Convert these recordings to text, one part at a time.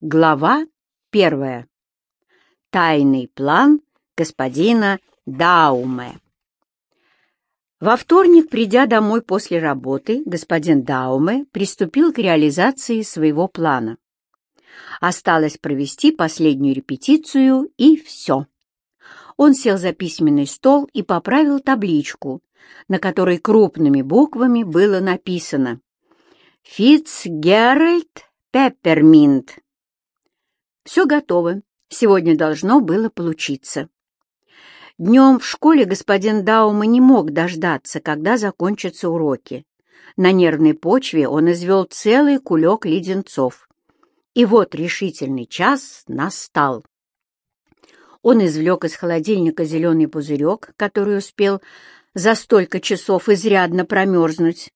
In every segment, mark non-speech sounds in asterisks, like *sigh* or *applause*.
Глава первая. Тайный план господина Дауме. Во вторник, придя домой после работы, господин Дауме приступил к реализации своего плана. Осталось провести последнюю репетицию, и все. Он сел за письменный стол и поправил табличку, на которой крупными буквами было написано «Фитцгеральд Пепперминт». Все готово. Сегодня должно было получиться. Днем в школе господин Даума не мог дождаться, когда закончатся уроки. На нервной почве он извел целый кулек леденцов. И вот решительный час настал. Он извлек из холодильника зеленый пузырек, который успел за столько часов изрядно промерзнуть.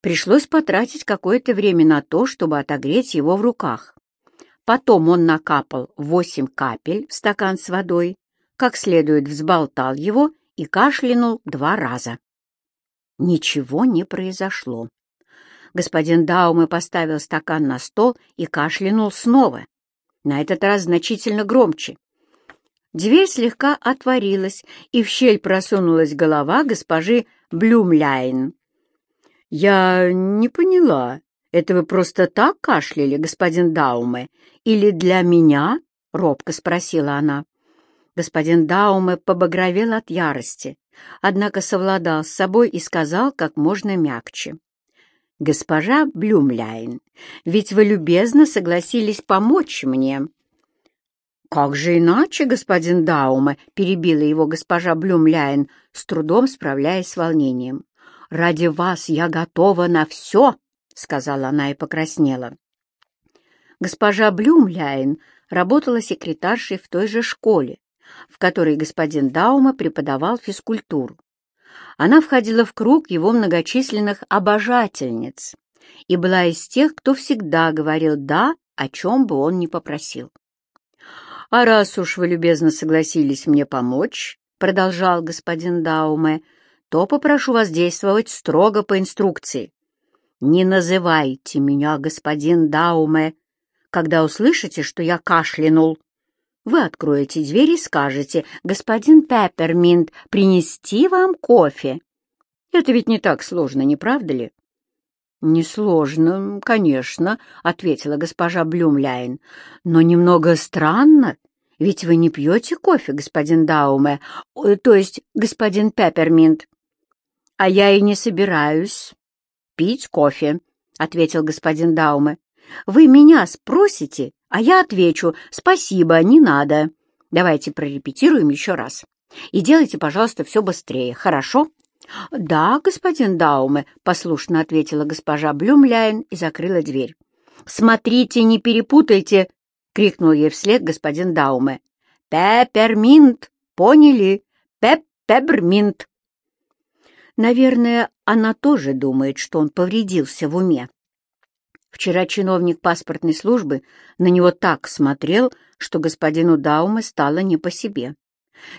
Пришлось потратить какое-то время на то, чтобы отогреть его в руках. Потом он накапал восемь капель в стакан с водой, как следует взболтал его и кашлянул два раза. Ничего не произошло. Господин Дауме поставил стакан на стол и кашлянул снова, на этот раз значительно громче. Дверь слегка отворилась, и в щель просунулась голова госпожи Блюмляйн. «Я не поняла, это вы просто так кашляли, господин Дауме, или для меня?» — робко спросила она. Господин Дауме побагровел от ярости, однако совладал с собой и сказал как можно мягче. «Госпожа Блюмляйн, ведь вы любезно согласились помочь мне». «Как же иначе, господин Дауме?» — перебила его госпожа Блюмляйн, с трудом справляясь с волнением. «Ради вас я готова на все!» — сказала она и покраснела. Госпожа Блюмляйн работала секретаршей в той же школе, в которой господин Даума преподавал физкультуру. Она входила в круг его многочисленных обожательниц и была из тех, кто всегда говорил «да», о чем бы он ни попросил. «А раз уж вы любезно согласились мне помочь», — продолжал господин Дауме, «то попрошу вас действовать строго по инструкции. Не называйте меня господин Дауме, когда услышите, что я кашлянул. Вы откроете дверь и скажете, господин Пепперминт, принести вам кофе. Это ведь не так сложно, не правда ли? «Несложно, конечно», — ответила госпожа Блюмляйн. «Но немного странно, ведь вы не пьете кофе, господин Дауме, то есть господин Пепперминт». «А я и не собираюсь пить кофе», — ответил господин Дауме. «Вы меня спросите, а я отвечу «Спасибо, не надо». Давайте прорепетируем еще раз. И делайте, пожалуйста, все быстрее, хорошо?» «Да, господин Дауме», — послушно ответила госпожа Блюмляйн и закрыла дверь. «Смотрите, не перепутайте!» — крикнул ей вслед господин Дауме. «Пепперминт! Поняли? Пепперминт!» Наверное, она тоже думает, что он повредился в уме. Вчера чиновник паспортной службы на него так смотрел, что господину Дауме стало не по себе.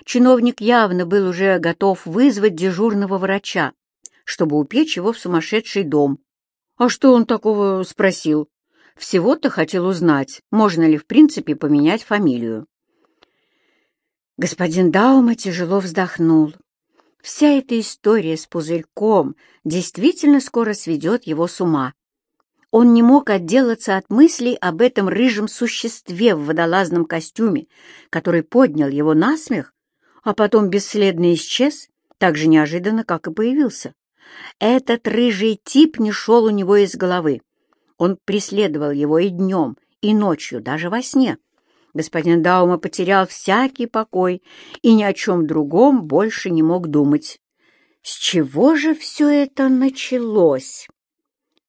Чиновник явно был уже готов вызвать дежурного врача, чтобы упечь его в сумасшедший дом. А что он такого спросил? Всего-то хотел узнать, можно ли в принципе поменять фамилию. Господин Даума тяжело вздохнул. Вся эта история с пузырьком действительно скоро сведет его с ума. Он не мог отделаться от мыслей об этом рыжем существе в водолазном костюме, который поднял его на смех, а потом бесследно исчез, так же неожиданно, как и появился. Этот рыжий тип не шел у него из головы. Он преследовал его и днем, и ночью, даже во сне. Господин Даума потерял всякий покой и ни о чем другом больше не мог думать. С чего же все это началось?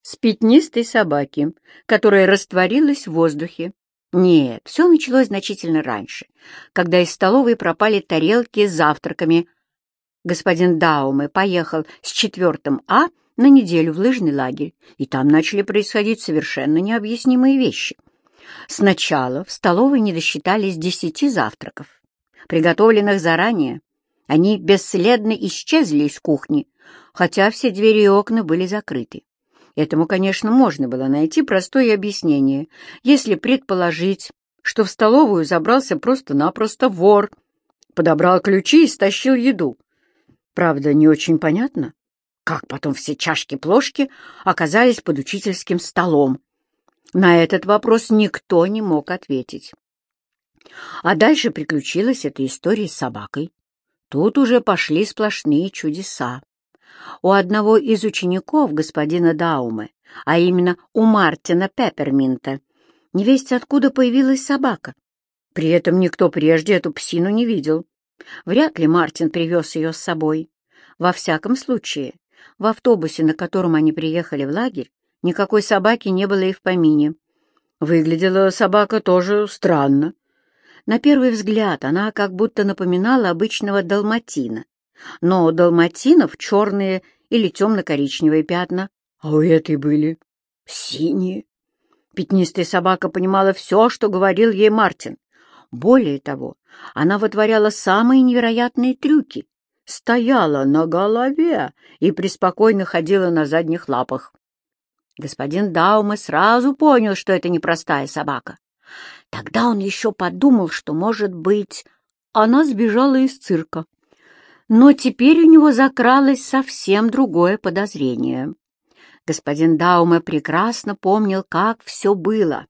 С пятнистой собаки, которая растворилась в воздухе. Нет, все началось значительно раньше, когда из столовой пропали тарелки с завтраками. Господин Дауме поехал с четвертым А на неделю в лыжный лагерь, и там начали происходить совершенно необъяснимые вещи — Сначала в столовой не досчитались десяти завтраков, приготовленных заранее. Они бесследно исчезли из кухни, хотя все двери и окна были закрыты. Этому, конечно, можно было найти простое объяснение, если предположить, что в столовую забрался просто-напросто вор, подобрал ключи и стащил еду. Правда, не очень понятно, как потом все чашки-плошки оказались под учительским столом. На этот вопрос никто не мог ответить. А дальше приключилась эта история с собакой. Тут уже пошли сплошные чудеса. У одного из учеников господина Даумы, а именно у Мартина Пепперминта, невесть откуда появилась собака. При этом никто прежде эту псину не видел. Вряд ли Мартин привез ее с собой. Во всяком случае, в автобусе, на котором они приехали в лагерь, никакой собаки не было и в помине. Выглядела собака тоже странно. На первый взгляд она как будто напоминала обычного далматина, но у далматинов черные или темно-коричневые пятна, а у этой были синие. Пятнистая собака понимала все, что говорил ей Мартин. Более того, она вытворяла самые невероятные трюки. Стояла на голове и преспокойно ходила на задних лапах. Господин Дауме сразу понял, что это непростая собака. Тогда он еще подумал, что, может быть, она сбежала из цирка. Но теперь у него закралось совсем другое подозрение. Господин Дауме прекрасно помнил, как все было.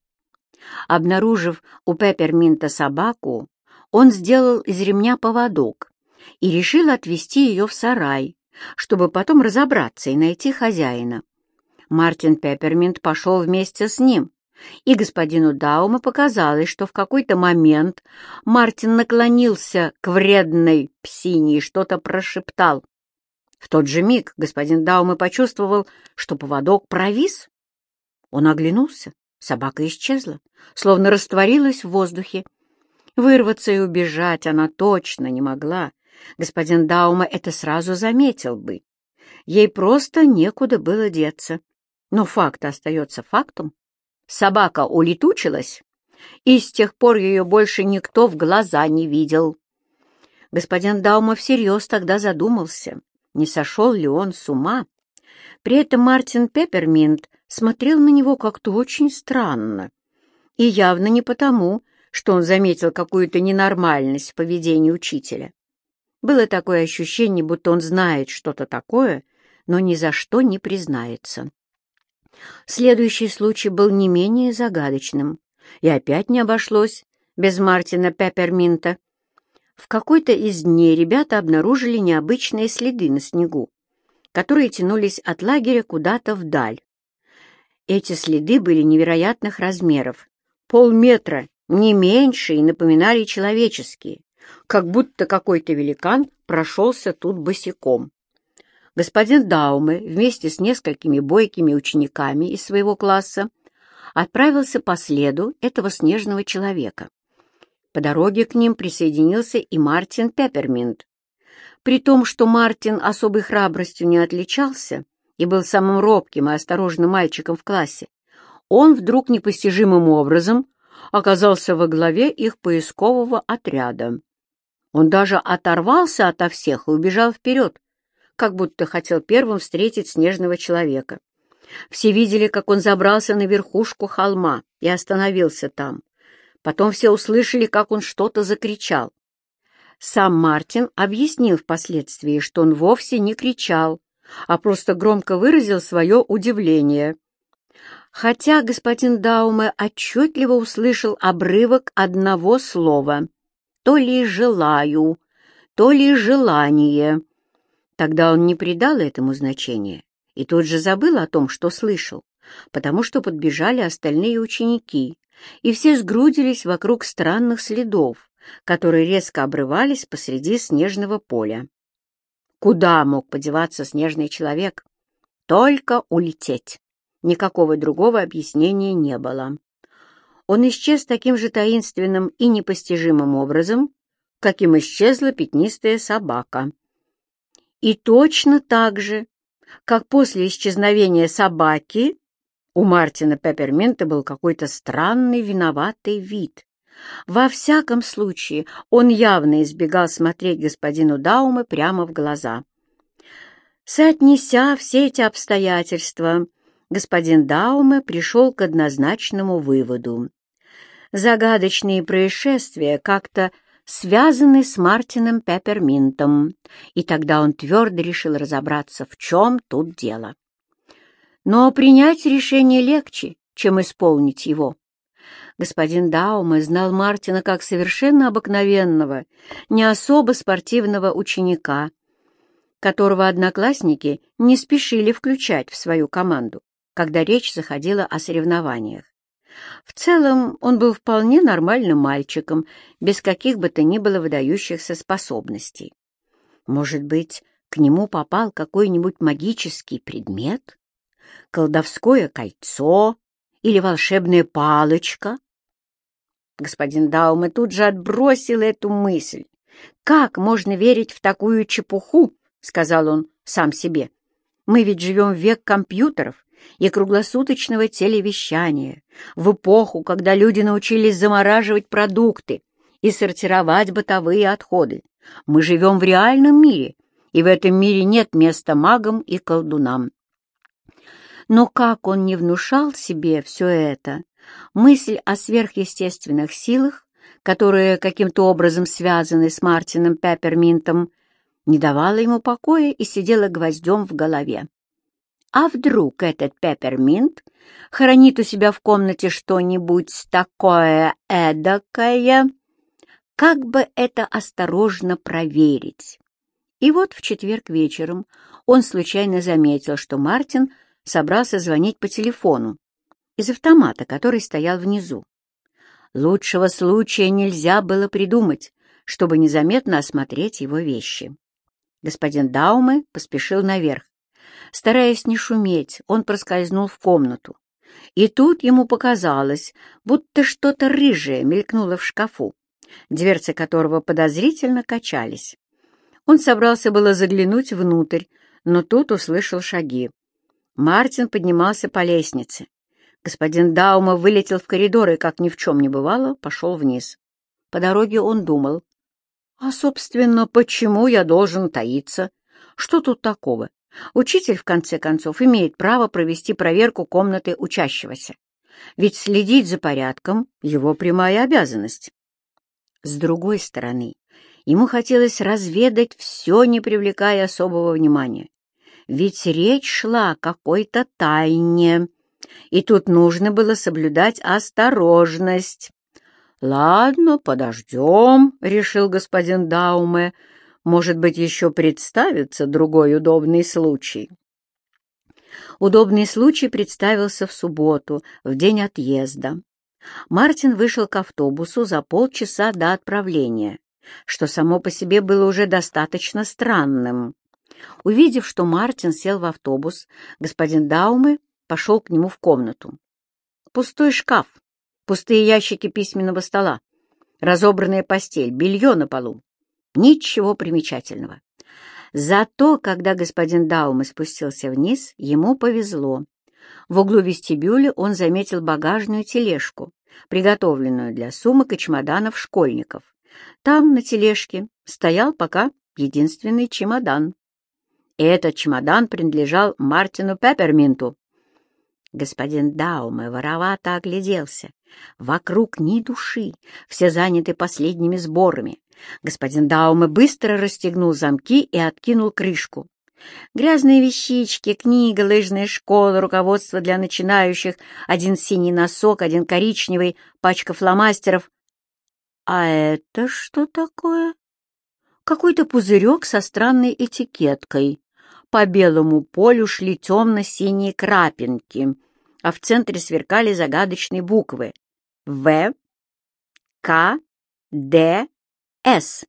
Обнаружив у Пепперминта собаку, он сделал из ремня поводок и решил отвезти ее в сарай, чтобы потом разобраться и найти хозяина. Мартин Пепперминт пошел вместе с ним, и господину Даума показалось, что в какой-то момент Мартин наклонился к вредной псине и что-то прошептал. В тот же миг господин Даума почувствовал, что поводок провис. Он оглянулся, собака исчезла, словно растворилась в воздухе. Вырваться и убежать она точно не могла. Господин Даума это сразу заметил бы. Ей просто некуда было деться. Но факт остается фактом. Собака улетучилась, и с тех пор ее больше никто в глаза не видел. Господин Даума всерьез тогда задумался, не сошел ли он с ума. При этом Мартин Пепперминт смотрел на него как-то очень странно. И явно не потому, что он заметил какую-то ненормальность в поведении учителя. Было такое ощущение, будто он знает что-то такое, но ни за что не признается. Следующий случай был не менее загадочным, и опять не обошлось без Мартина Пепперминта. В какой-то из дней ребята обнаружили необычные следы на снегу, которые тянулись от лагеря куда-то вдаль. Эти следы были невероятных размеров, полметра, не меньше, и напоминали человеческие, как будто какой-то великан прошелся тут босиком господин Дауме вместе с несколькими бойкими учениками из своего класса отправился по следу этого снежного человека. По дороге к ним присоединился и Мартин Пепперминт. При том, что Мартин особой храбростью не отличался и был самым робким и осторожным мальчиком в классе, он вдруг непостижимым образом оказался во главе их поискового отряда. Он даже оторвался ото всех и убежал вперед, как будто хотел первым встретить снежного человека. Все видели, как он забрался на верхушку холма и остановился там. Потом все услышали, как он что-то закричал. Сам Мартин объяснил впоследствии, что он вовсе не кричал, а просто громко выразил свое удивление. Хотя господин Дауме отчетливо услышал обрывок одного слова — то ли «желаю», то ли «желание». Тогда он не придал этому значения и тут же забыл о том, что слышал, потому что подбежали остальные ученики, и все сгрудились вокруг странных следов, которые резко обрывались посреди снежного поля. Куда мог подеваться снежный человек? Только улететь. Никакого другого объяснения не было. Он исчез таким же таинственным и непостижимым образом, каким исчезла пятнистая собака. И точно так же, как после исчезновения собаки, у Мартина Пепперминта был какой-то странный виноватый вид. Во всяком случае, он явно избегал смотреть господину Дауме прямо в глаза. Соотнеся все эти обстоятельства, господин Дауме пришел к однозначному выводу. Загадочные происшествия как-то связаны с Мартином Пепперминтом, и тогда он твердо решил разобраться, в чем тут дело. Но принять решение легче, чем исполнить его. Господин Дауме знал Мартина как совершенно обыкновенного, не особо спортивного ученика, которого одноклассники не спешили включать в свою команду, когда речь заходила о соревнованиях. В целом он был вполне нормальным мальчиком, без каких бы то ни было выдающихся способностей. Может быть, к нему попал какой-нибудь магический предмет? Колдовское кольцо или волшебная палочка? Господин Дауме тут же отбросил эту мысль. «Как можно верить в такую чепуху?» — сказал он сам себе. «Мы ведь живем в век компьютеров и круглосуточного телевещания, в эпоху, когда люди научились замораживать продукты и сортировать бытовые отходы. Мы живем в реальном мире, и в этом мире нет места магам и колдунам. Но как он не внушал себе все это, мысль о сверхъестественных силах, которые каким-то образом связаны с Мартином Пепперминтом, не давала ему покоя и сидела гвоздем в голове. А вдруг этот Пепперминт хранит у себя в комнате что-нибудь такое эдакое? Как бы это осторожно проверить? И вот в четверг вечером он случайно заметил, что Мартин собрался звонить по телефону из автомата, который стоял внизу. Лучшего случая нельзя было придумать, чтобы незаметно осмотреть его вещи. Господин Дауме поспешил наверх. Стараясь не шуметь, он проскользнул в комнату. И тут ему показалось, будто что-то рыжее мелькнуло в шкафу, дверцы которого подозрительно качались. Он собрался было заглянуть внутрь, но тут услышал шаги. Мартин поднимался по лестнице. Господин Даума вылетел в коридор и, как ни в чем не бывало, пошел вниз. По дороге он думал, «А, собственно, почему я должен таиться? Что тут такого? Учитель, в конце концов, имеет право провести проверку комнаты учащегося, ведь следить за порядком — его прямая обязанность. С другой стороны, ему хотелось разведать все, не привлекая особого внимания, ведь речь шла о какой-то тайне, и тут нужно было соблюдать осторожность. «Ладно, подождем», — решил господин Дауме, — может быть, еще представится другой удобный случай. Удобный случай представился в субботу, в день отъезда. Мартин вышел к автобусу за полчаса до отправления, что само по себе было уже достаточно странным. Увидев, что Мартин сел в автобус, господин Дауме пошел к нему в комнату. Пустой шкаф, пустые ящики письменного стола, разобранная постель, белье на полу. Ничего примечательного. Зато, когда господин Даум спустился вниз, ему повезло. В углу вестибюля он заметил багажную тележку, приготовленную для сумок и чемоданов школьников. Там, на тележке, стоял пока единственный чемодан. И этот чемодан принадлежал Мартину Пепперминту. Господин Дауме воровато огляделся. Вокруг ни души, все заняты последними сборами. Господин Дауме быстро расстегнул замки и откинул крышку. Грязные вещички, книга, лыжная школа, руководство для начинающих, один синий носок, один коричневый, пачка фломастеров. А это что такое? Какой-то пузырек со странной этикеткой. По белому полю шли темно-синие крапинки, а в центре сверкали загадочные буквы В, К, Д, с.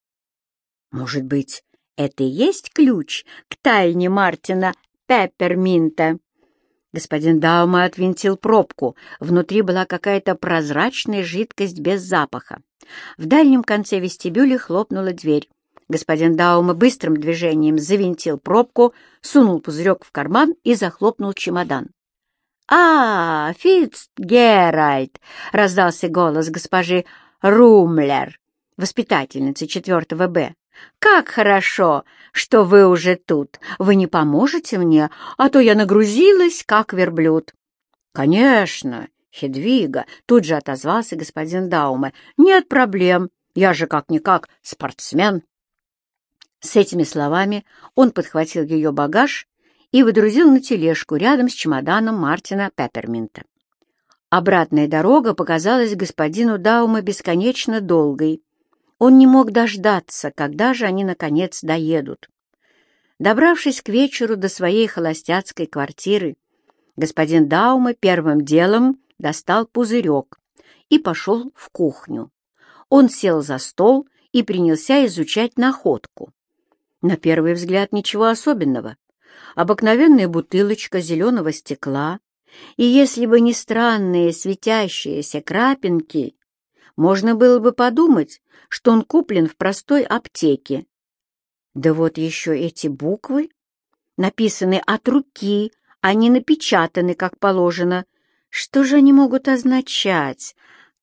Может быть, это и есть ключ к тайне Мартина Пепперминта? Господин Даума отвинтил пробку. Внутри была какая-то прозрачная жидкость без запаха. В дальнем конце вестибюля хлопнула дверь. Господин Даума быстрым движением завинтил пробку, сунул пузырек в карман и захлопнул чемодан. «А, Фицгеральд!» — раздался голос госпожи Румлер воспитательницы 4 Б. Как хорошо, что вы уже тут. Вы не поможете мне, а то я нагрузилась, как верблюд». «Конечно, Хедвига», — тут же отозвался господин Дауме. «Нет проблем, я же как-никак спортсмен». С этими словами он подхватил ее багаж и выдрузил на тележку рядом с чемоданом Мартина Пепперминта. Обратная дорога показалась господину Дауме бесконечно долгой. Он не мог дождаться, когда же они, наконец, доедут. Добравшись к вечеру до своей холостяцкой квартиры, господин Дауме первым делом достал пузырек и пошел в кухню. Он сел за стол и принялся изучать находку. На первый взгляд ничего особенного. Обыкновенная бутылочка зеленого стекла, и если бы не странные светящиеся крапинки, можно было бы подумать, что он куплен в простой аптеке. Да вот еще эти буквы, написаны от руки, а не напечатаны, как положено. Что же они могут означать?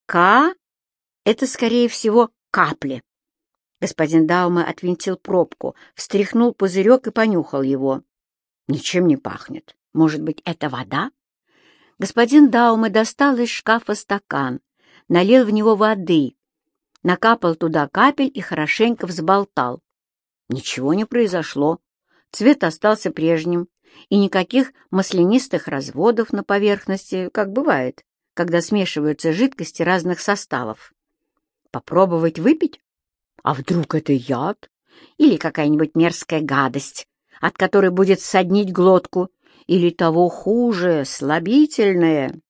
«К» — это, скорее всего, капли. Господин Даума отвинтил пробку, встряхнул пузырек и понюхал его. Ничем не пахнет. Может быть, это вода? Господин Даума достал из шкафа стакан, налил в него воды, накапал туда капель и хорошенько взболтал. Ничего не произошло. Цвет остался прежним, и никаких маслянистых разводов на поверхности, как бывает, когда смешиваются жидкости разных составов. Попробовать выпить? А вдруг это яд? Или какая-нибудь мерзкая гадость, от которой будет соднить глотку? Или того хуже, слабительное?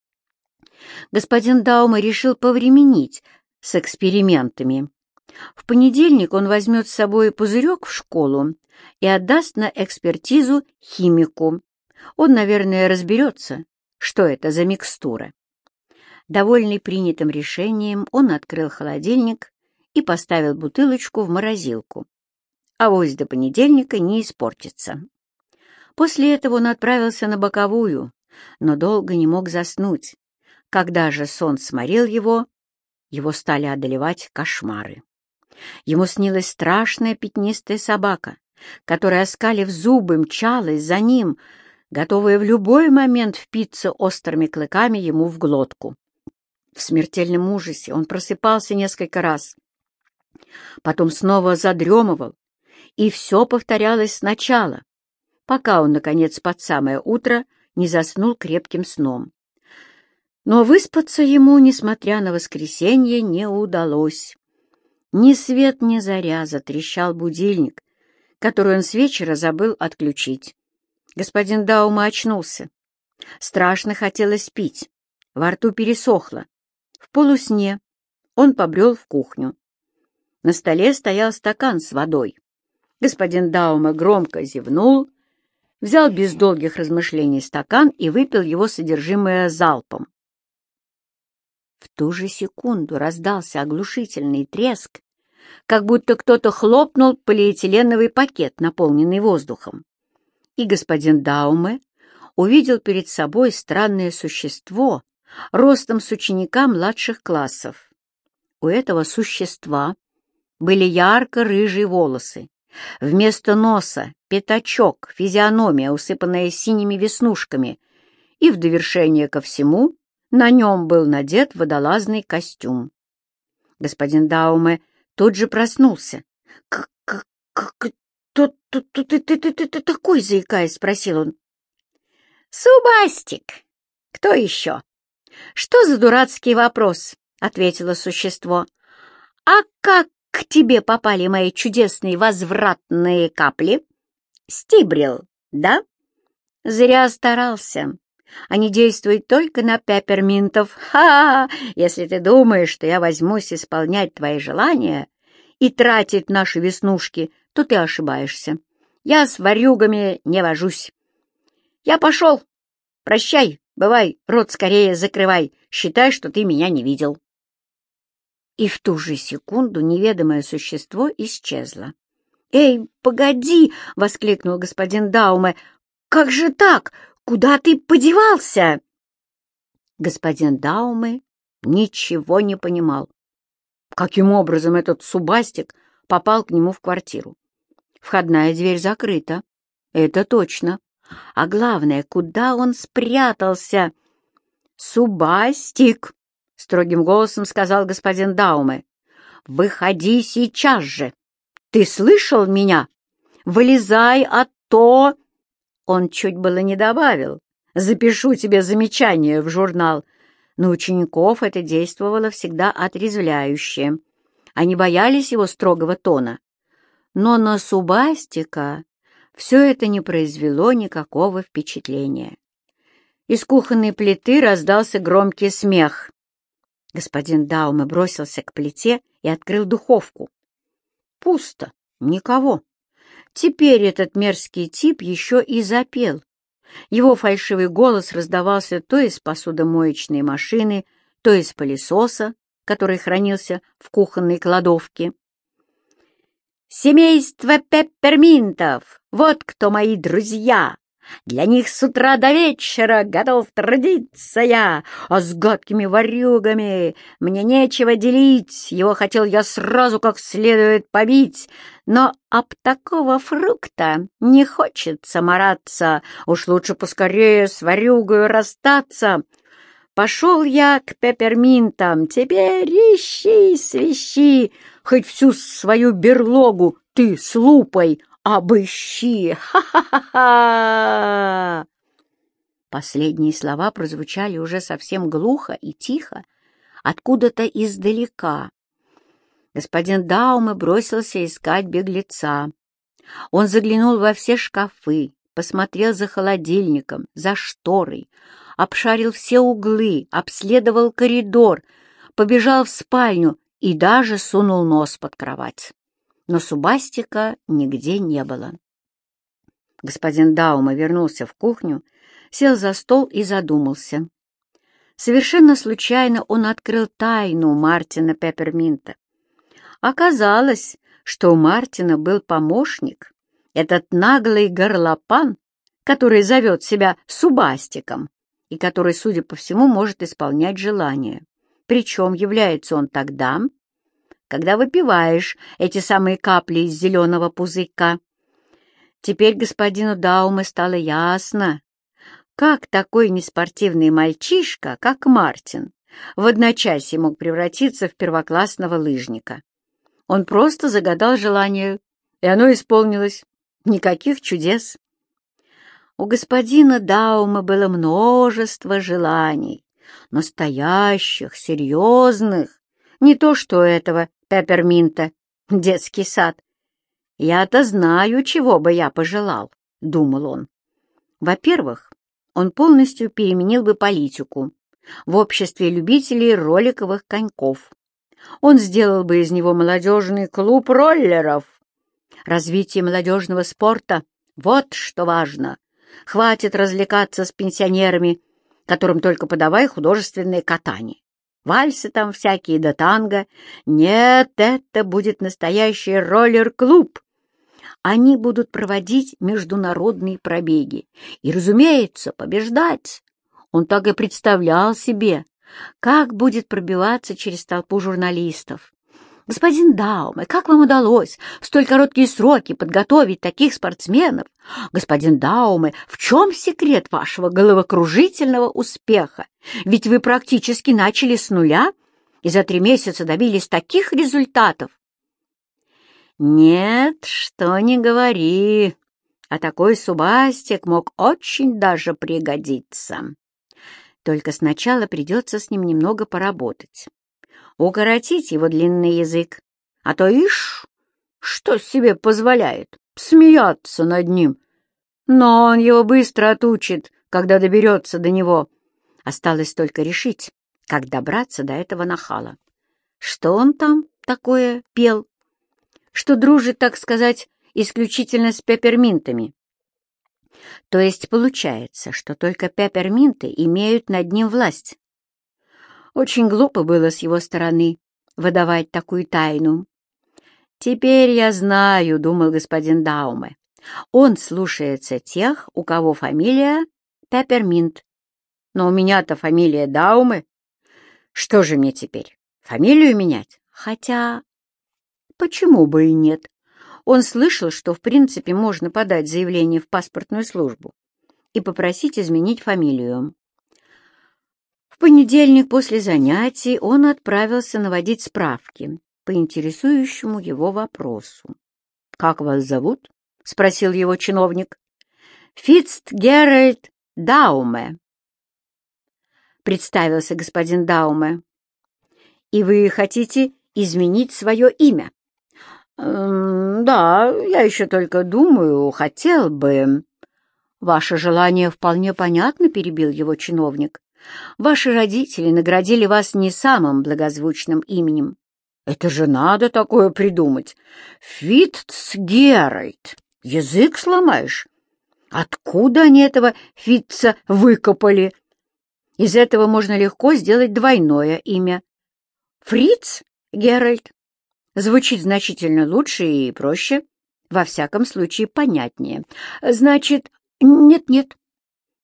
Господин Даума решил повременить с экспериментами. В понедельник он возьмет с собой пузырек в школу и отдаст на экспертизу химику. Он, наверное, разберется, что это за микстура. Довольный принятым решением, он открыл холодильник и поставил бутылочку в морозилку. Авось до понедельника не испортится. После этого он отправился на боковую, но долго не мог заснуть. Когда же сон сморил его, его стали одолевать кошмары. Ему снилась страшная пятнистая собака, которая, оскалив зубы, мчалась за ним, готовая в любой момент впиться острыми клыками ему в глотку. В смертельном ужасе он просыпался несколько раз, потом снова задремывал, и все повторялось сначала, пока он, наконец, под самое утро не заснул крепким сном. Но выспаться ему, несмотря на воскресенье, не удалось. Ни свет, ни заря затрещал будильник, который он с вечера забыл отключить. Господин Даума очнулся. Страшно хотелось пить, во рту пересохло. В полусне он побрел в кухню. На столе стоял стакан с водой. Господин Даума громко зевнул, взял без долгих размышлений стакан и выпил его содержимое залпом. В ту же секунду раздался оглушительный треск, как будто кто-то хлопнул полиэтиленовый пакет, наполненный воздухом. И господин Дауме увидел перед собой странное существо ростом с ученика младших классов. У этого существа были ярко-рыжие волосы. Вместо носа — пятачок, физиономия, усыпанная синими веснушками, и в довершение ко всему на нем был надет водолазный костюм. Господин Дауме тут же проснулся. «К -к -к «Кто ты, ты, ты, ты, ты, ты такой?» — заикаясь, спросил он. «Субастик! Кто еще?» «Что за дурацкий вопрос?» — ответило существо. «А как к тебе попали мои чудесные возвратные капли? Стибрил, да? Зря старался. Они действуют только на пепперминтов. Ха! -ха! Если ты думаешь, что я возьмусь исполнять твои желания и тратить наши веснушки, то ты ошибаешься. Я с варюгами не вожусь. Я пошел. Прощай, бывай, рот скорее закрывай. Считай, что ты меня не видел. И в ту же секунду неведомое существо исчезло. «Эй, погоди!» — воскликнул господин Дауме. «Как же так? Куда ты подевался?» Господин Дауме ничего не понимал. Каким образом этот субастик попал к нему в квартиру. Входная дверь закрыта. Это точно. А главное, куда он спрятался? «Субастик!» — строгим голосом сказал господин Дауме. «Выходи сейчас же! Ты слышал меня? Вылезай, а то...» Он чуть было не добавил. «Запишу тебе замечание в журнал». На учеников это действовало всегда отрезвляюще. Они боялись его строгого тона. Но на Субастика все это не произвело никакого впечатления. Из кухонной плиты раздался громкий смех. Господин Дауме бросился к плите и открыл духовку. Пусто, никого. Теперь этот мерзкий тип еще и запел. Его фальшивый голос раздавался то из посудомоечной машины, то из пылесоса, который хранился в кухонной кладовке. «Семейство пепперминтов! Вот кто мои друзья! Для них с утра до вечера готов трудиться я, а с гадкими ворюгами мне нечего делить, его хотел я сразу как следует побить, но об такого фрукта не хочется мараться, уж лучше поскорее с ворюгою расстаться». Пошел я к пепперминтам, теперь ищи, свищи, хоть всю свою берлогу ты с обыщи. Ха-ха-ха-ха! Последние слова прозвучали уже совсем глухо и тихо, откуда-то издалека. Господин Дауме бросился искать беглеца. Он заглянул во все шкафы, посмотрел за холодильником, за шторой, обшарил все углы, обследовал коридор, побежал в спальню и даже сунул нос под кровать. Но Субастика нигде не было. Господин Даума вернулся в кухню, сел за стол и задумался. Совершенно случайно он открыл тайну Мартина Пепперминта. Оказалось, что у Мартина был помощник, этот наглый горлопан, который зовет себя Субастиком и который, судя по всему, может исполнять желания. Причем является он тогда, когда выпиваешь эти самые капли из зеленого пузырька. Теперь господину Дауме стало ясно, как такой неспортивный мальчишка, как Мартин, в одночасье мог превратиться в первоклассного лыжника. Он просто загадал желание, и оно исполнилось. Никаких чудес. У господина Даума было множество желаний, настоящих, серьезных, не то что этого пепперминта, детский сад. Я-то знаю, чего бы я пожелал, — думал он. Во-первых, он полностью переменил бы политику в обществе любителей роликовых коньков. Он сделал бы из него молодежный клуб роллеров. Развитие молодежного спорта — вот что важно. Хватит развлекаться с пенсионерами, которым только подавай художественное катание. Вальсы там всякие да танго. Нет, это будет настоящий роллер-клуб. Они будут проводить международные пробеги. И, разумеется, побеждать. Он так и представлял себе, как будет пробиваться через толпу журналистов. «Господин Дауме, как вам удалось в столь короткие сроки подготовить таких спортсменов? Господин Дауме, в чем секрет вашего головокружительного успеха? Ведь вы практически начали с нуля и за три месяца добились таких результатов». «Нет, что не говори, а такой субастик мог очень даже пригодиться. Только сначала придется с ним немного поработать» укоротить его длинный язык, а то ишь, что себе позволяет, смеяться над ним. Но он его быстро отучит, когда доберется до него. Осталось только решить, как добраться до этого нахала. Что он там такое пел? Что дружит, так сказать, исключительно с пепперминтами. То есть получается, что только пепперминты имеют над ним власть. Очень глупо было с его стороны выдавать такую тайну. «Теперь я знаю», — думал господин Дауме. «Он слушается тех, у кого фамилия Пепперминт. Но у меня-то фамилия Дауме. Что же мне теперь, фамилию менять? Хотя Почему бы и нет? Он слышал, что в принципе можно подать заявление в паспортную службу и попросить изменить фамилию. Понедельник после занятий он отправился наводить справки по интересующему его вопросу. «Как вас зовут?» — спросил его чиновник. «Фитст Геральд Дауме», — представился господин Дауме. «И вы хотите изменить свое имя?» «Эм, «Да, я еще только думаю, хотел бы...» «Ваше желание вполне понятно», — перебил его чиновник. «Ваши родители наградили вас не самым благозвучным именем. Это же надо такое придумать. Фитцгеральд. Язык сломаешь? Откуда они этого Фитца выкопали? Из этого можно легко сделать двойное имя. Фриц Геральд. Звучит значительно лучше и проще, во всяком случае понятнее. Значит, нет-нет,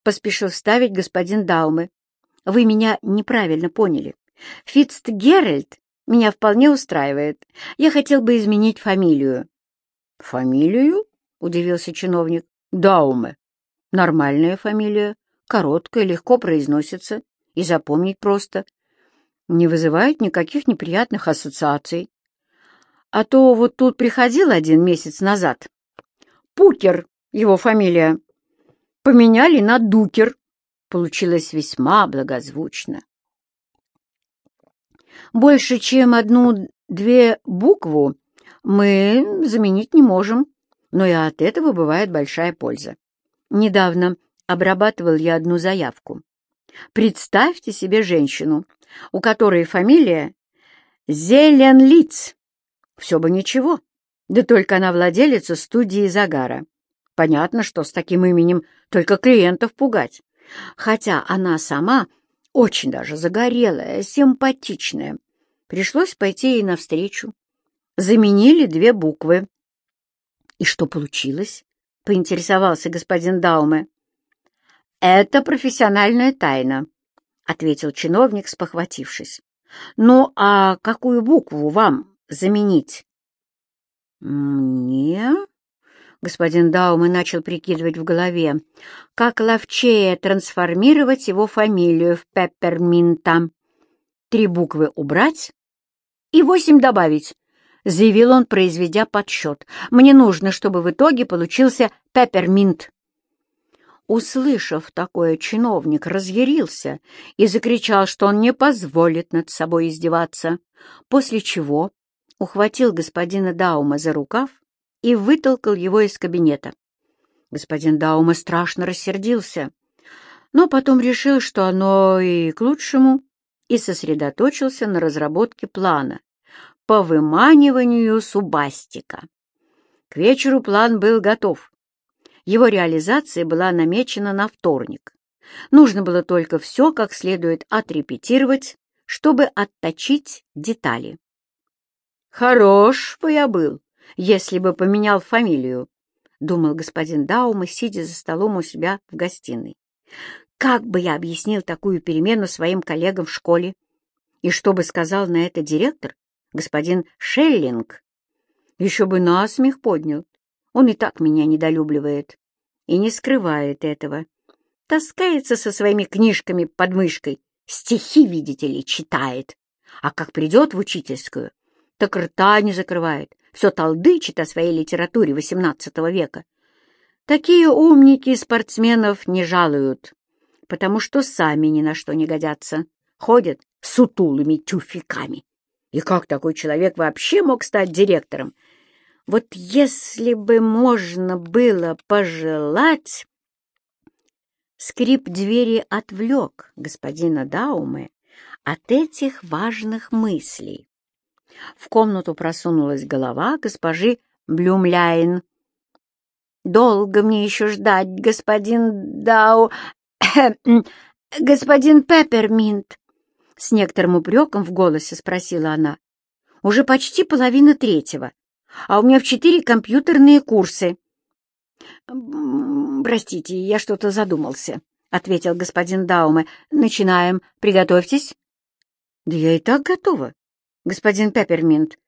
поспешил вставить господин Даумы. Вы меня неправильно поняли. Фитст Геральд меня вполне устраивает. Я хотел бы изменить фамилию. Фамилию? Удивился чиновник. Дауме. Нормальная фамилия, короткая, легко произносится и запомнить просто. Не вызывает никаких неприятных ассоциаций. А то вот тут приходил один месяц назад. Пукер его фамилия. Поменяли на Дукер. Получилось весьма благозвучно. Больше, чем одну-две букву мы заменить не можем, но и от этого бывает большая польза. Недавно обрабатывал я одну заявку. Представьте себе женщину, у которой фамилия Зеленлиц. Все бы ничего, да только она владелица студии загара. Понятно, что с таким именем только клиентов пугать. Хотя она сама очень даже загорелая, симпатичная. Пришлось пойти ей навстречу. Заменили две буквы. «И что получилось?» — поинтересовался господин Дауме. «Это профессиональная тайна», — ответил чиновник, спохватившись. «Ну, а какую букву вам заменить?» «Мне?» — господин Дауме начал прикидывать в голове, как ловчее трансформировать его фамилию в Пепперминта. «Три буквы убрать и восемь добавить», — заявил он, произведя подсчет. «Мне нужно, чтобы в итоге получился Пепперминт». Услышав такое, чиновник разъярился и закричал, что он не позволит над собой издеваться, после чего ухватил господина Даума за рукав и вытолкал его из кабинета. Господин Даума страшно рассердился, но потом решил, что оно и к лучшему, и сосредоточился на разработке плана по выманиванию субастика. К вечеру план был готов. Его реализация была намечена на вторник. Нужно было только все как следует отрепетировать, чтобы отточить детали. «Хорош бы я был, если бы поменял фамилию», — думал господин Даума, сидя за столом у себя в гостиной. «Как бы я объяснил такую перемену своим коллегам в школе? И что бы сказал на это директор, господин Шеллинг? Еще бы насмех поднял. Он и так меня недолюбливает и не скрывает этого. Таскается со своими книжками под мышкой, стихи, видите ли, читает. А как придет в учительскую, так рта не закрывает, все толдычит о своей литературе XVIII века. Такие умники спортсменов не жалуют, потому что сами ни на что не годятся, ходят сутулыми тюфиками. И как такой человек вообще мог стать директором? Вот если бы можно было пожелать... Скрип двери отвлек господина Дауме от этих важных мыслей. В комнату просунулась голова госпожи Блюмляйн. «Долго мне еще ждать, господин Дау... *coughs* господин Пепперминт?» С некоторым упреком в голосе спросила она. «Уже почти половина третьего, а у меня в четыре компьютерные курсы». «Простите, я что-то задумался», — ответил господин Дауме. «Начинаем. Приготовьтесь». «Да я и так готова», господин Пепперминт.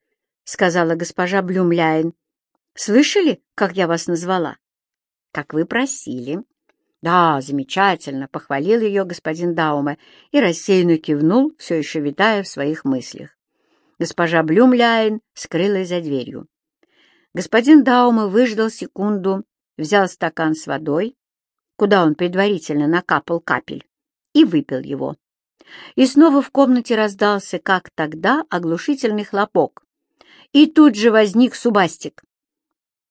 сказала госпожа Блюмляйн. «Слышали, как я вас назвала?» «Как вы просили». «Да, замечательно», — похвалил ее господин Дауме и рассеянно кивнул, все еще витая в своих мыслях. Госпожа Блюмляйн скрылась за дверью. Господин Дауме выждал секунду, взял стакан с водой, куда он предварительно накапал капель, и выпил его. И снова в комнате раздался, как тогда, оглушительный хлопок. И тут же возник Субастик.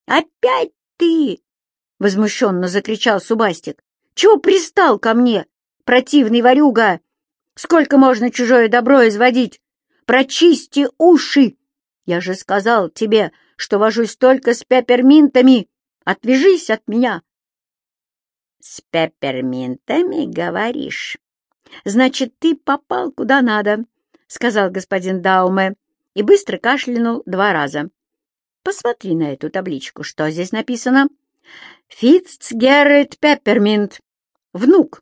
«Опять ты!» — возмущенно закричал Субастик. «Чего пристал ко мне, противный ворюга? Сколько можно чужое добро изводить? Прочисти уши! Я же сказал тебе, что вожусь только с пепперминтами. Отвяжись от меня!» «С пепперминтами, говоришь?» «Значит, ты попал куда надо», — сказал господин Дауме и быстро кашлянул два раза. «Посмотри на эту табличку. Что здесь написано?» «Фицгеррит Пепперминт. Внук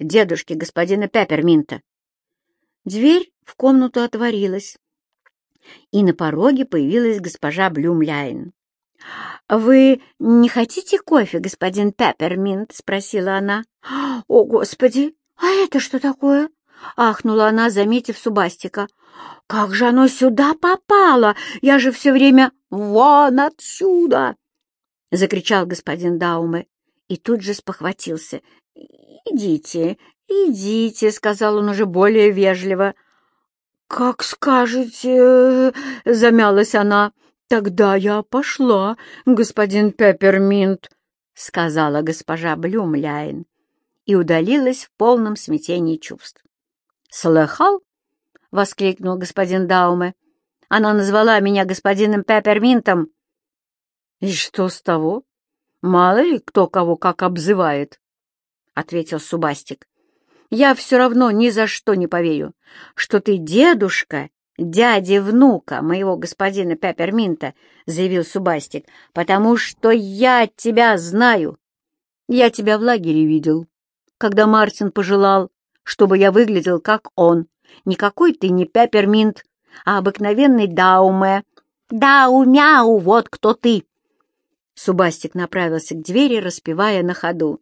дедушки господина Пепперминта». Дверь в комнату отворилась, и на пороге появилась госпожа Блюмляйн. «Вы не хотите кофе, господин Пепперминт?» — спросила она. «О, Господи! «А это что такое?» — ахнула она, заметив Субастика. «Как же оно сюда попало? Я же все время вон отсюда!» — закричал господин Дауме и тут же спохватился. «Идите, идите», — сказал он уже более вежливо. «Как скажете», — замялась она. «Тогда я пошла, господин Пепперминт», — сказала госпожа Блюмляйн и удалилась в полном смятении чувств. «Слыхал?» — воскликнул господин Дауме. «Она назвала меня господином Пепперминтом». «И что с того? Мало ли кто кого как обзывает», — ответил Субастик. «Я все равно ни за что не поверю, что ты дедушка дяди внука моего господина Пепперминта», — заявил Субастик, «потому что я тебя знаю. Я тебя в лагере видел когда Мартин пожелал, чтобы я выглядел как он. Никакой ты не Пепперминт, а обыкновенный Дауме. Дау-мяу, вот кто ты!» Субастик направился к двери, распевая на ходу.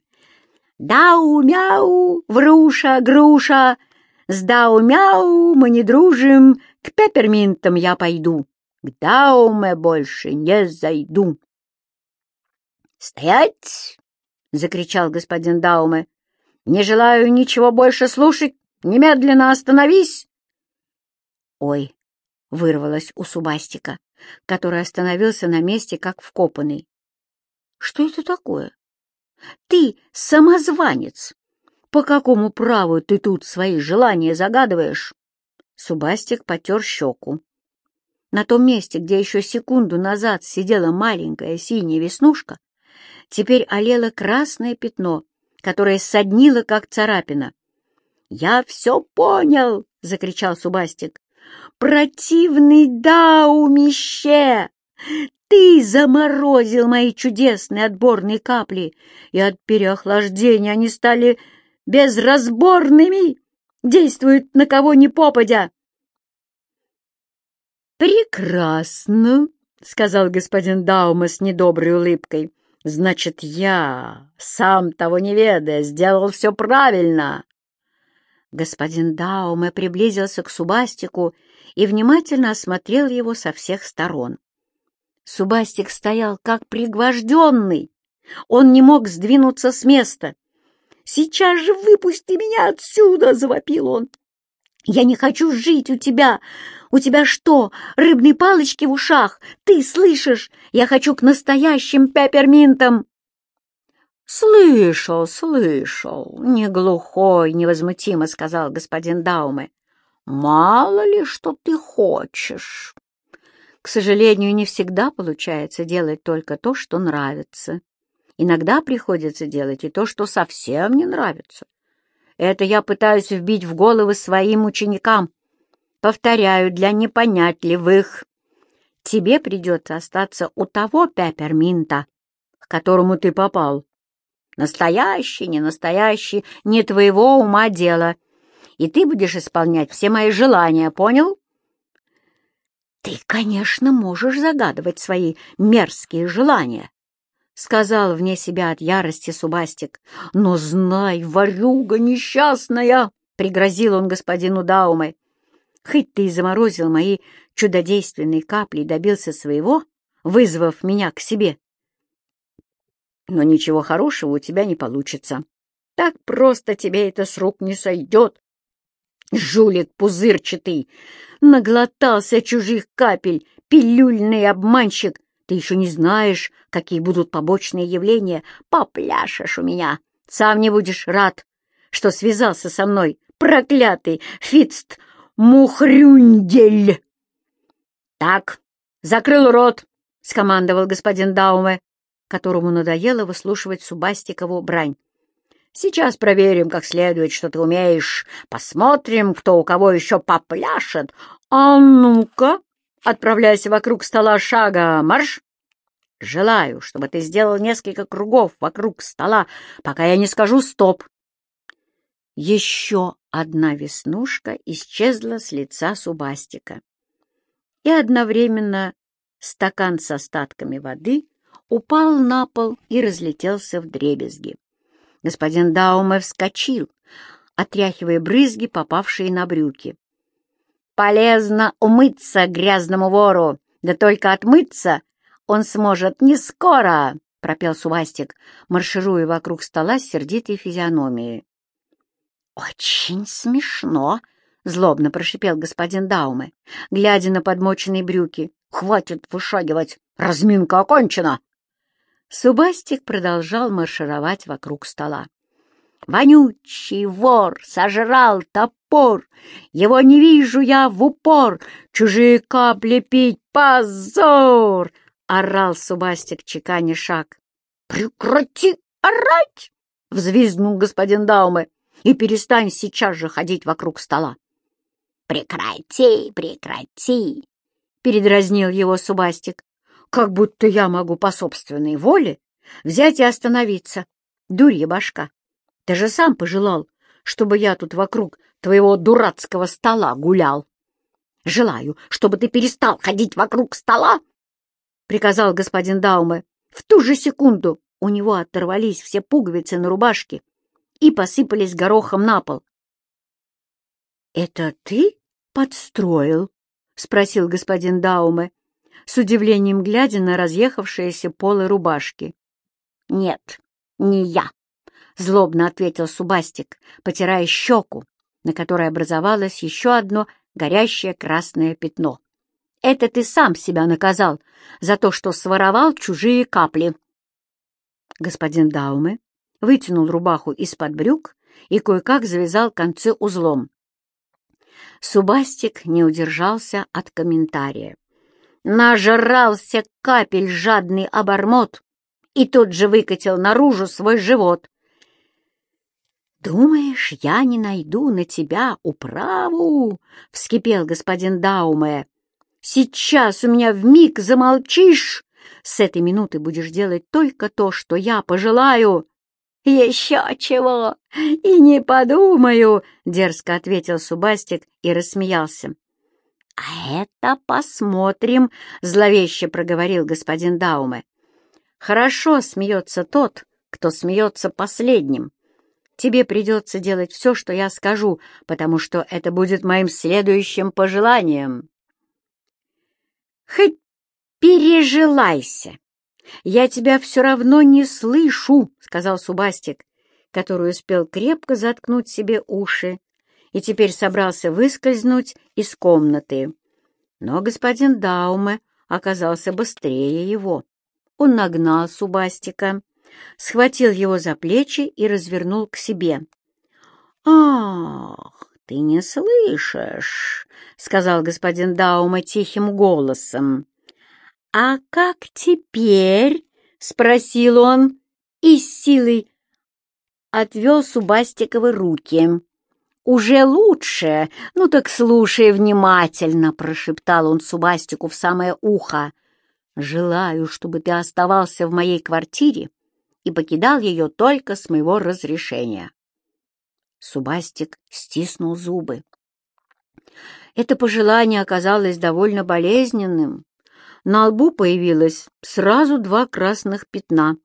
«Дау-мяу, вруша, груша, с Дау-мяу мы не дружим, к Пепперминтам я пойду, к Дауме больше не зайду». «Стоять!» — закричал господин Дауме. Не желаю ничего больше слушать. Немедленно остановись!» «Ой!» — вырвалось у Субастика, который остановился на месте, как вкопанный. «Что это такое? Ты самозванец! По какому праву ты тут свои желания загадываешь?» Субастик потер щеку. На том месте, где еще секунду назад сидела маленькая синяя веснушка, теперь олело красное пятно, которая соднила, как царапина. «Я все понял!» — закричал Субастик. «Противный даумище! Ты заморозил мои чудесные отборные капли, и от переохлаждения они стали безразборными, действуют на кого ни попадя!» «Прекрасно!» — сказал господин Даума с недоброй улыбкой. Значит, я, сам того не ведая, сделал все правильно. Господин Дауме приблизился к Субастику и внимательно осмотрел его со всех сторон. Субастик стоял как пригвожденный. Он не мог сдвинуться с места. «Сейчас же выпусти меня отсюда!» — завопил он. «Я не хочу жить у тебя! У тебя что, рыбные палочки в ушах? Ты слышишь? Я хочу к настоящим пепперминтам!» «Слышал, слышал, не глухой, невозмутимо», — сказал господин Дауме. «Мало ли, что ты хочешь». К сожалению, не всегда получается делать только то, что нравится. Иногда приходится делать и то, что совсем не нравится. Это я пытаюсь вбить в головы своим ученикам. Повторяю, для непонятливых. Тебе придется остаться у того пепперминта, к которому ты попал. Настоящий, не настоящий, не твоего ума дело. И ты будешь исполнять все мои желания, понял? «Ты, конечно, можешь загадывать свои мерзкие желания», — сказал вне себя от ярости Субастик. «Но знай, ворюга несчастная!» — пригрозил он господину Дауме. «Хоть ты и заморозил мои чудодейственные капли и добился своего, вызвав меня к себе, но ничего хорошего у тебя не получится. Так просто тебе это с рук не сойдет. Жулик пузырчатый, наглотался чужих капель, пилюльный обманщик. Ты еще не знаешь, какие будут побочные явления. Попляшешь у меня, сам не будешь рад, что связался со мной, проклятый Фитст Мухрюндель. Так, закрыл рот, — скомандовал господин Дауме, которому надоело выслушивать Субастикову брань. Сейчас проверим как следует, что ты умеешь. Посмотрим, кто у кого еще попляшет. А ну-ка, отправляйся вокруг стола шага, марш! Желаю, чтобы ты сделал несколько кругов вокруг стола, пока я не скажу «стоп». Еще одна веснушка исчезла с лица Субастика. И одновременно стакан с остатками воды упал на пол и разлетелся в дребезги. Господин Дауме вскочил, отряхивая брызги, попавшие на брюки. «Полезно умыться грязному вору, да только отмыться он сможет не скоро!» — пропел Сувастик, маршируя вокруг стола с сердитой физиономией. «Очень смешно!» — злобно прошипел господин Дауме, глядя на подмоченные брюки. «Хватит вышагивать! Разминка окончена!» Субастик продолжал маршировать вокруг стола. «Вонючий вор сожрал топор! Его не вижу я в упор! Чужие капли пить — позор!» — орал Субастик, чеканя шаг. «Прекрати орать!» — взвизгнул господин Дауме. «И перестань сейчас же ходить вокруг стола!» «Прекрати, прекрати!» — передразнил его Субастик как будто я могу по собственной воле взять и остановиться. Дурья башка, ты же сам пожелал, чтобы я тут вокруг твоего дурацкого стола гулял. Желаю, чтобы ты перестал ходить вокруг стола, — приказал господин Дауме. В ту же секунду у него оторвались все пуговицы на рубашке и посыпались горохом на пол. — Это ты подстроил? — спросил господин Дауме с удивлением глядя на разъехавшиеся полы рубашки. «Нет, не я», — злобно ответил Субастик, потирая щеку, на которой образовалось еще одно горящее красное пятно. «Это ты сам себя наказал за то, что своровал чужие капли». Господин Дауме вытянул рубаху из-под брюк и кое-как завязал концы узлом. Субастик не удержался от комментария. Нажрался капель жадный обормот и тут же выкатил наружу свой живот. «Думаешь, я не найду на тебя управу?» — вскипел господин Дауме. «Сейчас у меня вмиг замолчишь! С этой минуты будешь делать только то, что я пожелаю!» «Еще чего! И не подумаю!» — дерзко ответил Субастик и рассмеялся. «А это посмотрим», — зловеще проговорил господин Дауме. «Хорошо смеется тот, кто смеется последним. Тебе придется делать все, что я скажу, потому что это будет моим следующим пожеланием». «Хоть пережелайся! Я тебя все равно не слышу», — сказал Субастик, который успел крепко заткнуть себе уши и теперь собрался выскользнуть из комнаты. Но господин Дауме оказался быстрее его. Он нагнал Субастика, схватил его за плечи и развернул к себе. «Ах, ты не слышишь!» — сказал господин Даума тихим голосом. «А как теперь?» — спросил он и с силой отвел Субастиковы руки. «Уже лучше? Ну так слушай внимательно», — прошептал он Субастику в самое ухо. «Желаю, чтобы ты оставался в моей квартире и покидал ее только с моего разрешения». Субастик стиснул зубы. Это пожелание оказалось довольно болезненным. На лбу появилось сразу два красных пятна.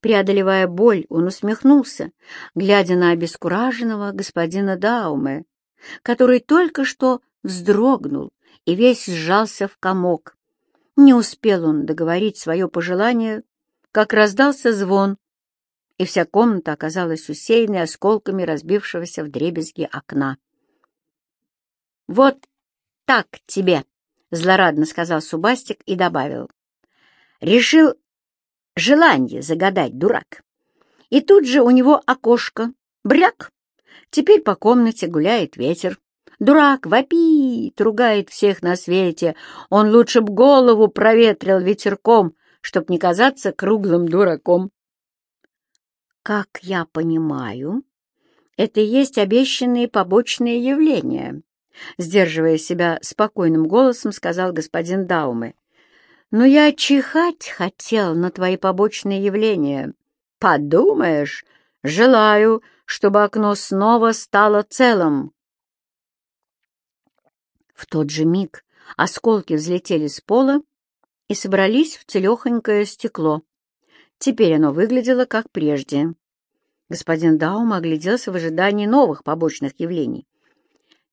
Преодолевая боль, он усмехнулся, глядя на обескураженного господина Дауме, который только что вздрогнул и весь сжался в комок. Не успел он договорить свое пожелание, как раздался звон, и вся комната оказалась усеянной осколками разбившегося в дребезги окна. «Вот так тебе!» — злорадно сказал Субастик и добавил. «Решил желание загадать, дурак. И тут же у него окошко. Бряк! Теперь по комнате гуляет ветер. Дурак вопит, ругает всех на свете. Он лучше б голову проветрил ветерком, чтоб не казаться круглым дураком. Как я понимаю, это и есть обещанные побочные явления, сдерживая себя спокойным голосом, сказал господин Дауме. Но я чихать хотел на твои побочные явления. Подумаешь, желаю, чтобы окно снова стало целым. В тот же миг осколки взлетели с пола и собрались в целехонькое стекло. Теперь оно выглядело как прежде. Господин Даум огляделся в ожидании новых побочных явлений.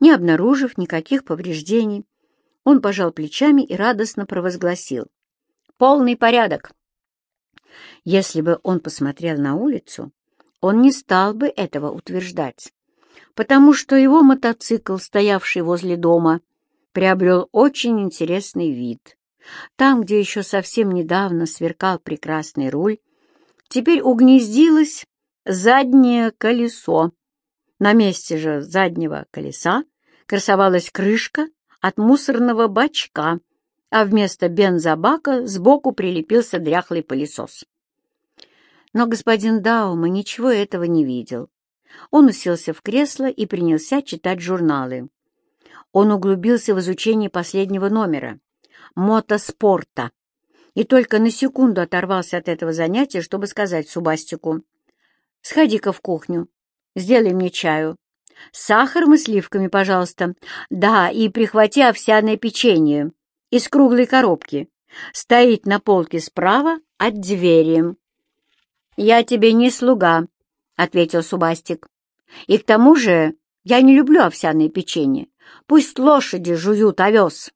Не обнаружив никаких повреждений, он пожал плечами и радостно провозгласил. «Полный порядок!» Если бы он посмотрел на улицу, он не стал бы этого утверждать, потому что его мотоцикл, стоявший возле дома, приобрел очень интересный вид. Там, где еще совсем недавно сверкал прекрасный руль, теперь угнездилось заднее колесо. На месте же заднего колеса красовалась крышка от мусорного бачка, а вместо бензобака сбоку прилепился дряхлый пылесос. Но господин Даума ничего этого не видел. Он уселся в кресло и принялся читать журналы. Он углубился в изучение последнего номера — мотоспорта, и только на секунду оторвался от этого занятия, чтобы сказать Субастику, «Сходи-ка в кухню, сделай мне чаю, с сахаром и сливками, пожалуйста. Да, и прихвати овсяное печенье из круглой коробки. Стоит на полке справа от двери. «Я тебе не слуга», — ответил Субастик. «И к тому же я не люблю овсяное печенье. Пусть лошади жуют овес».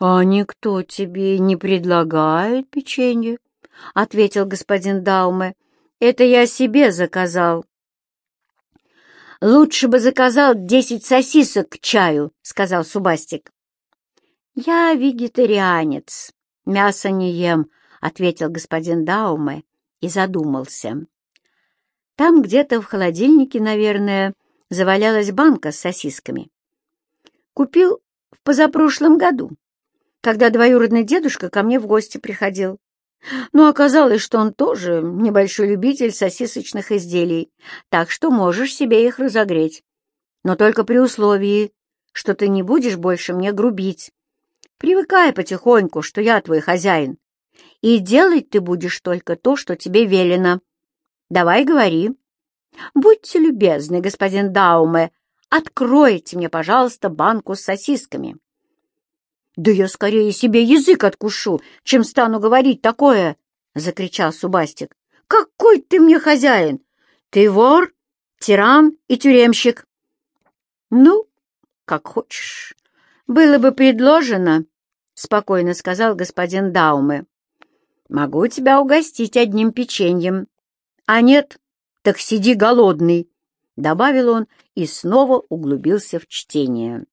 «А никто тебе не предлагает печенье?» — ответил господин Дауме. «Это я себе заказал». «Лучше бы заказал десять сосисок к чаю», — сказал Субастик. «Я вегетарианец, мясо не ем», — ответил господин Дауме и задумался. Там где-то в холодильнике, наверное, завалялась банка с сосисками. Купил в позапрошлом году, когда двоюродный дедушка ко мне в гости приходил. Но оказалось, что он тоже небольшой любитель сосисочных изделий, так что можешь себе их разогреть. Но только при условии, что ты не будешь больше мне грубить. Привыкай потихоньку, что я твой хозяин, и делать ты будешь только то, что тебе велено. Давай говори. Будьте любезны, господин Дауме, откройте мне, пожалуйста, банку с сосисками. «Да я скорее себе язык откушу, чем стану говорить такое!» — закричал Субастик. «Какой ты мне хозяин! Ты вор, тиран и тюремщик!» «Ну, как хочешь. Было бы предложено, — спокойно сказал господин Дауме. «Могу тебя угостить одним печеньем. А нет, так сиди голодный», — добавил он и снова углубился в чтение.